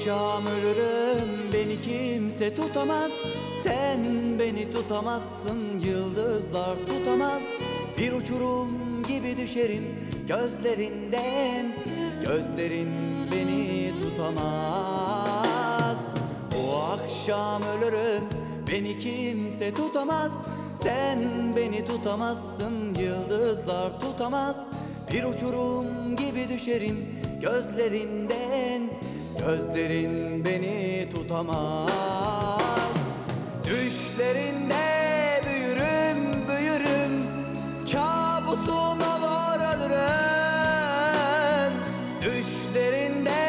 akşam ölürüm beni kimse tutamaz. Sen beni tutamazsın yıldızlar tutamaz. Bir uçurum gibi düşerim gözlerinden. Gözlerin beni tutamaz. O akşam ölürüm beni kimse tutamaz. Sen beni tutamazsın yıldızlar tutamaz. Bir uçurum gibi düşerim gözlerinden Gözlerin beni tutamaz. Düşlerinde büyürüm büyürüm. Kabusun olur Düşlerinde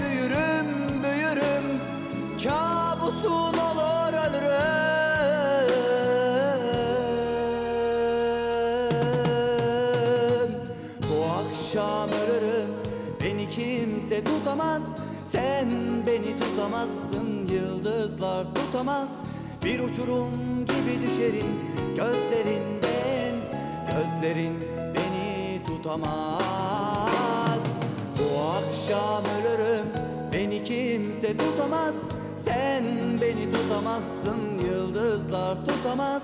büyürüm büyürüm. Kabusun olur Bu akşam ölürüm. Beni kimse tutamaz Sen beni tutamazsın Yıldızlar tutamaz. Bir uçurum gibi düşerim Gözlerinden Gözlerin beni tutamaz. Bu akşam ölürüm Beni kimse tutamaz. Sen beni tutamazsın Yıldızlar tutamaz.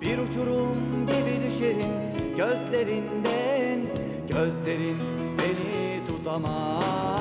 Bir uçurum gibi düşerim Gözlerinden Gözlerin beni tutamaz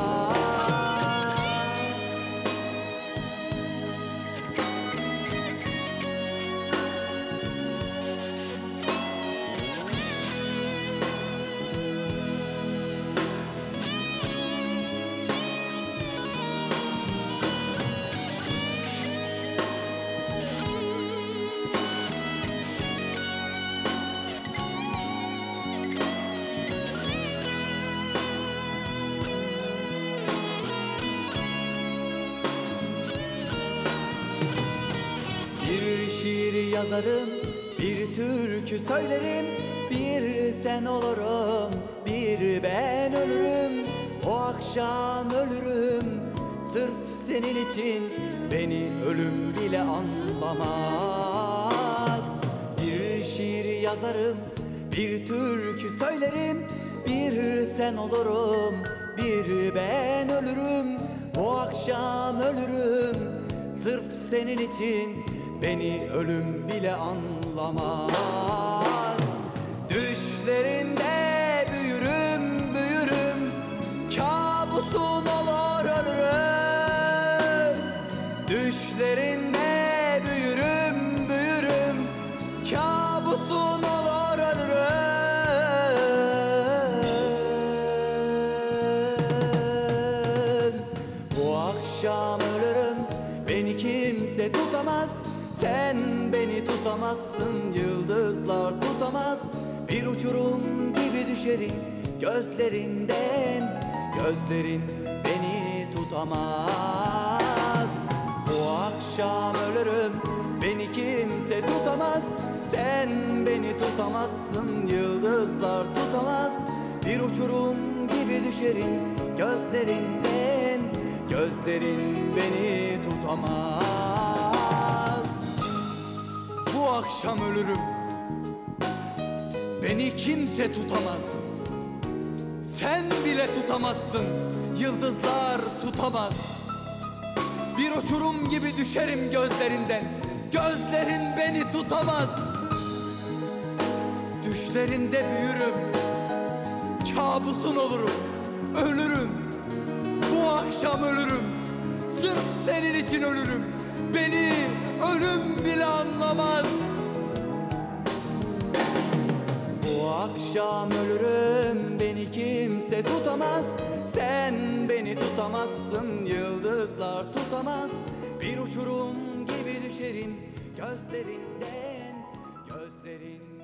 yazarım, bir türkü söylerim Bir sen olurum, bir ben ölürüm. O akşam ölürüm, sırf senin için Beni ölüm bile anlamaz. Bir şiir yazarım, bir türkü söylerim Bir sen olurum, bir ben ölürüm. O akşam ölürüm, Sırf senin için beni ölüm bile anlamaz. Düşlerinde büyürüm büyürüm. Kabusun olur ölürüm Düşlerinde büyürüm büyürüm. Kabusun olur ölürüm akşam ölürüm. Beni kimse tutamaz Sen beni tutamazsın Yıldızlar tutamaz. Bir uçurum gibi düşerim Gözlerinden Gözlerin beni tutamaz. Bu akşam ölürüm Beni kimse tutamaz. Sen beni tutamazsın Yıldızlar tutamaz. Bir uçurum gibi düşerim Gözlerinden Gözlerin beni tutamaz akşam ölürüm. Beni kimse tutamaz. Sen bile tutamazsın. Yıldızlar tutamaz. Bir uçurum gibi düşerim gözlerinden. Gözlerin beni tutamaz. Düşlerinde büyürüm. Kabusun olurum. Ölürüm. Bu akşam ölürüm. Sırf senin için ölürüm. Beni ölüm bile anlamaz. Bu akşam ölürüm Beni kimse tutamaz. Sen beni tutamazsın Yıldızlar tutamaz. Bir uçurum gibi düşerim Gözlerinden Gözlerin